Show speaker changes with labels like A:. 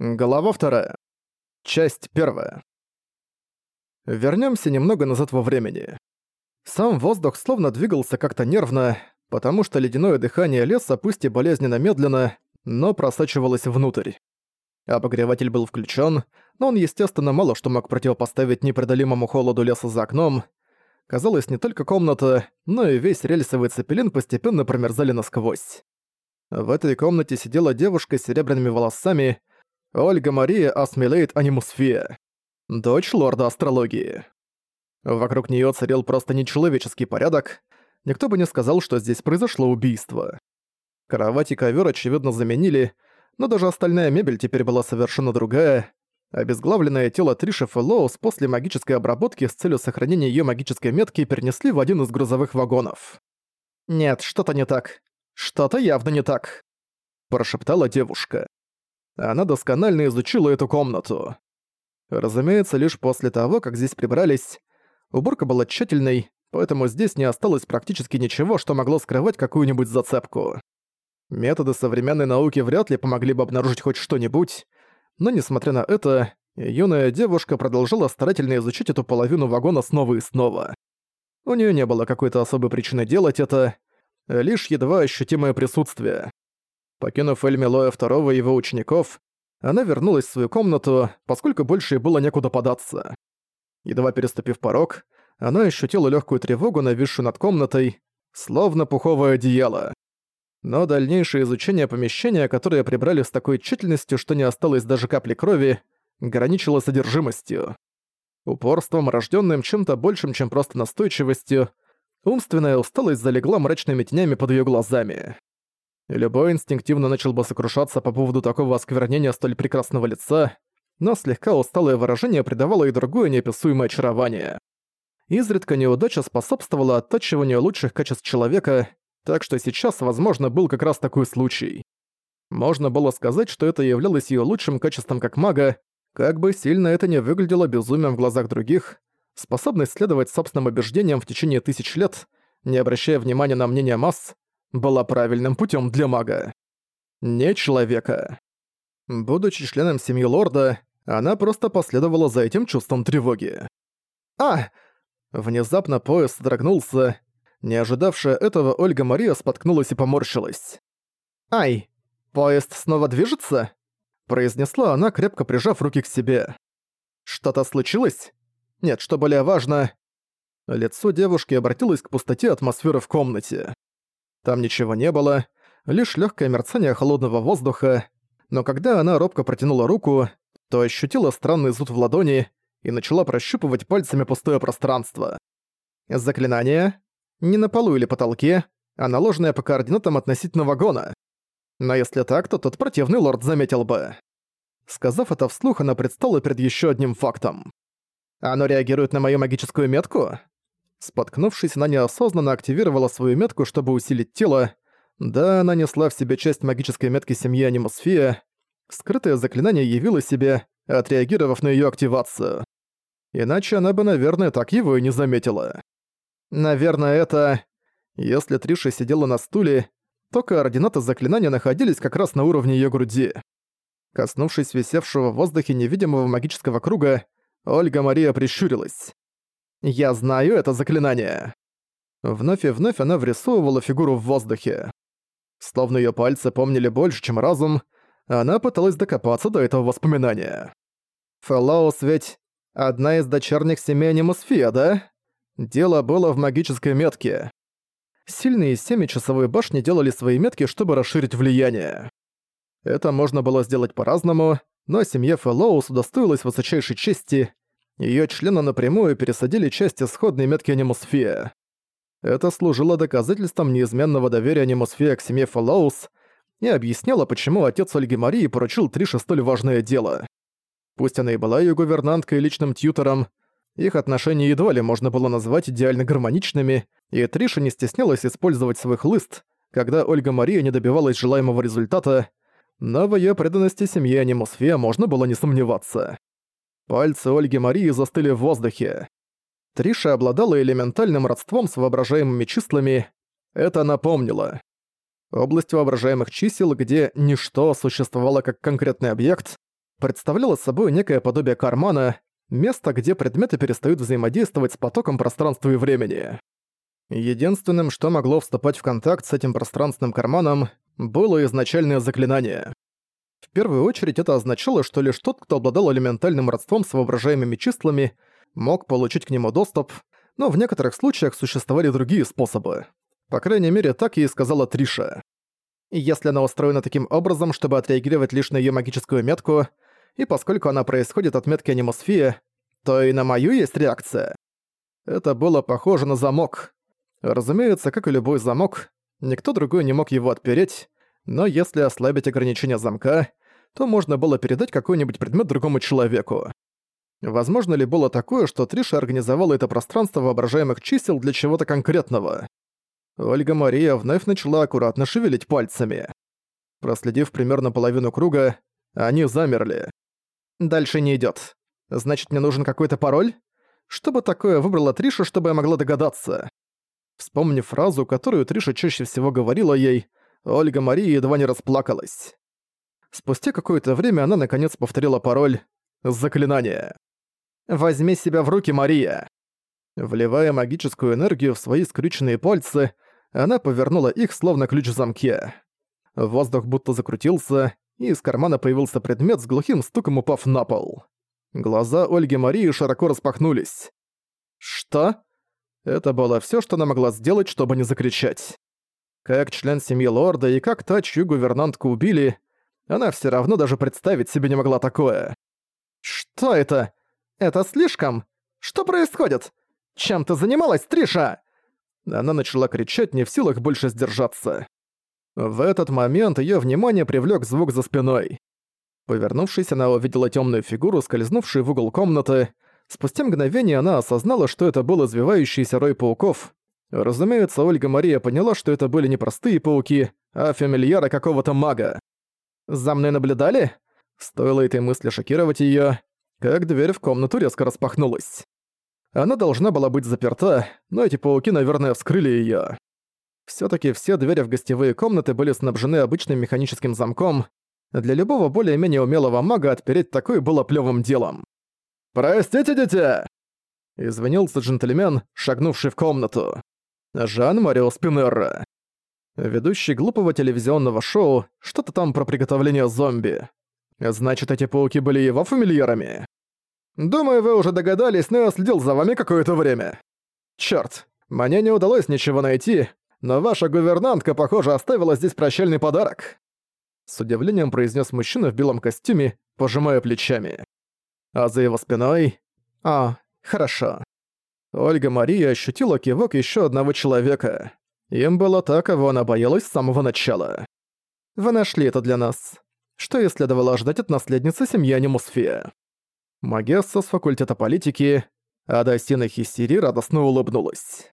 A: Глава вторая. Часть первая. Вернемся немного назад во времени. Сам воздух словно двигался как-то нервно, потому что ледяное дыхание леса пусть и болезненно медленно, но просачивалось внутрь. Обогреватель был включен, но он, естественно, мало что мог противопоставить непреодолимому холоду леса за окном. Казалось, не только комната, но и весь рельсовый цепелин постепенно промерзали насквозь. В этой комнате сидела девушка с серебряными волосами, Ольга Мария Асмилейт Анимусфия, дочь лорда астрологии. Вокруг неё царил просто нечеловеческий порядок, никто бы не сказал, что здесь произошло убийство. Кровать и ковёр, очевидно, заменили, но даже остальная мебель теперь была совершенно другая. Обезглавленное тело Триши Фэллоус после магической обработки с целью сохранения её магической метки перенесли в один из грузовых вагонов. «Нет, что-то не так. Что-то явно не так», – прошептала девушка. Она досконально изучила эту комнату. Разумеется, лишь после того, как здесь прибрались, уборка была тщательной, поэтому здесь не осталось практически ничего, что могло скрывать какую-нибудь зацепку. Методы современной науки вряд ли помогли бы обнаружить хоть что-нибудь, но несмотря на это, юная девушка продолжала старательно изучить эту половину вагона снова и снова. У нее не было какой-то особой причины делать это, лишь едва ощутимое присутствие. Покинув Эльмилоя второго и его учеников, она вернулась в свою комнату, поскольку больше ей было некуда податься. Едва переступив порог, она ощутила легкую тревогу, нависшую над комнатой, словно пуховое одеяло. Но дальнейшее изучение помещения, которое прибрали с такой тщательностью, что не осталось даже капли крови, граничило содержимостью. Упорством, рожденным чем-то большим, чем просто настойчивостью, умственная усталость залегла мрачными тенями под ее глазами. Любой инстинктивно начал бы сокрушаться по поводу такого осквернения столь прекрасного лица, но слегка усталое выражение придавало и другое неописуемое очарование. Изредка неудача способствовала оттачиванию лучших качеств человека, так что сейчас, возможно, был как раз такой случай. Можно было сказать, что это являлось ее лучшим качеством как мага, как бы сильно это не выглядело безумием в глазах других, способность следовать собственным убеждениям в течение тысяч лет, не обращая внимания на мнение масс, была правильным путем для мага. Не человека. Будучи членом семьи лорда, она просто последовала за этим чувством тревоги. «А!» Внезапно пояс содрогнулся. Не ожидавшая этого, Ольга Мария споткнулась и поморщилась. «Ай! Поезд снова движется?» произнесла она, крепко прижав руки к себе. «Что-то случилось? Нет, что более важно...» Лицо девушки обратилось к пустоте атмосферы в комнате. Там ничего не было, лишь легкое мерцание холодного воздуха, но когда она робко протянула руку, то ощутила странный зуд в ладони и начала прощупывать пальцами пустое пространство. Заклинание не на полу или потолке, а наложенное по координатам относительно вагона. Но если так, то тот противный лорд заметил бы. Сказав это вслух, она предстала перед еще одним фактом. «Оно реагирует на мою магическую метку?» Споткнувшись, она неосознанно активировала свою метку, чтобы усилить тело. Да, она несла в себе часть магической метки семьи Анимосфия. Скрытое заклинание явило себе, отреагировав на её активацию. Иначе она бы, наверное, так его и не заметила. Наверное, это... Если Триша сидела на стуле, то координаты заклинания находились как раз на уровне её груди. Коснувшись висевшего в воздухе невидимого магического круга, Ольга Мария прищурилась. Я знаю это заклинание. Вновь и вновь она врисовывала фигуру в воздухе. Словно её пальцы помнили больше, чем разум, она пыталась докопаться до этого воспоминания. Фэллоус ведь одна из дочерних семей Анимусфия, да? Дело было в магической метке. Сильные семьи часовой башни делали свои метки, чтобы расширить влияние. Это можно было сделать по-разному, но семье Фэллоус удостоилась высочайшей чести Её члены напрямую пересадили часть исходной метки Анимусфия. Это служило доказательством неизменного доверия Анимусфия к семье Фоллоус и объясняло, почему отец Ольги Марии поручил Трише столь важное дело. Пусть она и была её гувернанткой и личным тьютором, их отношения едва ли можно было назвать идеально гармоничными, и Триша не стеснялась использовать свой хлыст, когда Ольга Мария не добивалась желаемого результата, но в её преданности семье Анимусфия можно было не сомневаться. Пальцы Ольги Марии застыли в воздухе. Триша обладала элементальным родством с воображаемыми числами. Это напомнило. Область воображаемых чисел, где ничто существовало как конкретный объект, представляла собой некое подобие кармана, место, где предметы перестают взаимодействовать с потоком пространства и времени. Единственным, что могло вступать в контакт с этим пространственным карманом, было изначальное заклинание. В первую очередь это означало, что лишь тот, кто обладал элементальным родством с воображаемыми числами, мог получить к нему доступ, но в некоторых случаях существовали другие способы. По крайней мере, так и сказала Триша. Если она устроена таким образом, чтобы отреагировать лишь на её магическую метку, и поскольку она происходит от метки анимосфия, то и на мою есть реакция. Это было похоже на замок. Разумеется, как и любой замок, никто другой не мог его отпереть, но если ослабить ограничение замка, то можно было передать какой-нибудь предмет другому человеку. Возможно ли было такое, что Триша организовала это пространство воображаемых чисел для чего-то конкретного? Ольга Мария вновь начала аккуратно шевелить пальцами. Проследив примерно половину круга, они замерли. Дальше не идёт. Значит, мне нужен какой-то пароль? Что бы такое выбрала Триша, чтобы я могла догадаться? Вспомнив фразу, которую Триша чаще всего говорила ей, Ольга Мария едва не расплакалась. Спустя какое-то время она наконец повторила пароль «Заклинание». «Возьми себя в руки, Мария!» Вливая магическую энергию в свои скрюченные пальцы, она повернула их словно ключ в замке. Воздух будто закрутился, и из кармана появился предмет с глухим стуком упав на пол. Глаза Ольги Марии широко распахнулись. «Что?» Это было всё, что она могла сделать, чтобы не закричать. Как член семьи лорда и как та, чью гувернантку убили, она всё равно даже представить себе не могла такое. «Что это? Это слишком? Что происходит? Чем ты занималась, Триша?» Она начала кричать, не в силах больше сдержаться. В этот момент её внимание привлёк звук за спиной. Повернувшись, она увидела тёмную фигуру, скользнувшую в угол комнаты, Спустя мгновение она осознала, что это был извивающийся рой пауков. Разумеется, Ольга Мария поняла, что это были не простые пауки, а фамильяра какого-то мага. «За мной наблюдали?» Стоило этой мысли шокировать её, как дверь в комнату резко распахнулась. Она должна была быть заперта, но эти пауки, наверное, вскрыли её. Всё-таки все двери в гостевые комнаты были снабжены обычным механическим замком. Для любого более-менее умелого мага отпереть такой было плёвым делом. «Простите, дитя!» Извинился джентльмен, шагнувший в комнату. Жан-Марио Спинерра. Ведущий глупого телевизионного шоу, что-то там про приготовление зомби. Значит, эти пауки были его фамильярами? Думаю, вы уже догадались, но я следил за вами какое-то время. Чёрт, мне не удалось ничего найти, но ваша гувернантка, похоже, оставила здесь прощальный подарок. С удивлением произнес мужчина в белом костюме, пожимая плечами а за его спиной... А, хорошо. Ольга Мария ощутила кивок еще одного человека. Им было так, кого она боялась с самого начала. Вы нашли это для нас. Что и следовало ожидать от наследницы семьи Анимусфия. Магесса с факультета политики, а Дастина Хиссири радостно улыбнулась.